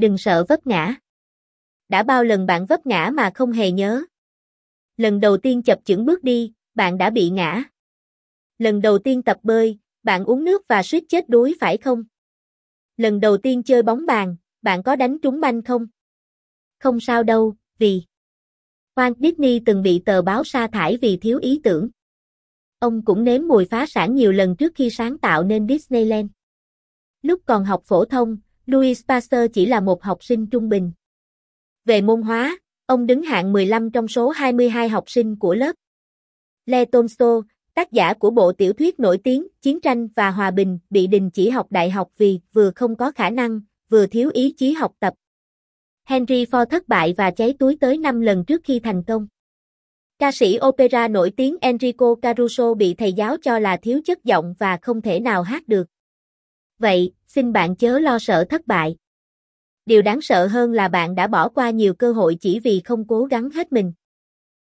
đừng sợ vấp ngã. Đã bao lần bạn vấp ngã mà không hề nhớ. Lần đầu tiên chập chững bước đi, bạn đã bị ngã. Lần đầu tiên tập bơi, bạn uống nước và suýt chết đuối phải không? Lần đầu tiên chơi bóng bàn, bạn có đánh trúng banh không? Không sao đâu, vì Walt Disney từng bị tờ báo sa thải vì thiếu ý tưởng. Ông cũng nếm mùi phá sản nhiều lần trước khi sáng tạo nên Disneyland. Lúc còn học phổ thông, Louis Pasteur chỉ là một học sinh trung bình. Về môn hóa, ông đứng hạng 15 trong số 22 học sinh của lớp. Lê Tolstoy, tác giả của bộ tiểu thuyết nổi tiếng Chiến tranh và Hòa bình, bị đình chỉ học đại học vì vừa không có khả năng, vừa thiếu ý chí học tập. Henry Ford thất bại và cháy túi tới 5 lần trước khi thành công. Ca sĩ opera nổi tiếng Enrico Caruso bị thầy giáo cho là thiếu chất giọng và không thể nào hát được. Vậy, xin bạn chớ lo sợ thất bại. Điều đáng sợ hơn là bạn đã bỏ qua nhiều cơ hội chỉ vì không cố gắng hết mình.